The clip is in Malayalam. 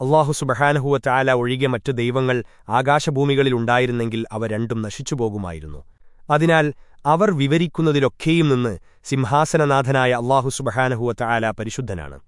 അള്ളാഹു സുബഹാനഹുവ ചാല ഒഴികെ മറ്റു ദൈവങ്ങൾ ആകാശഭൂമികളിലുണ്ടായിരുന്നെങ്കിൽ അവ രണ്ടും നശിച്ചുപോകുമായിരുന്നു. അതിനാൽ അവർ വിവരിക്കുന്നതിലൊക്കെയും നിന്ന് സിംഹാസനനാഥനായ അള്ളാഹു സുബഹാനഹുവ ചാല പരിശുദ്ധനാണ്.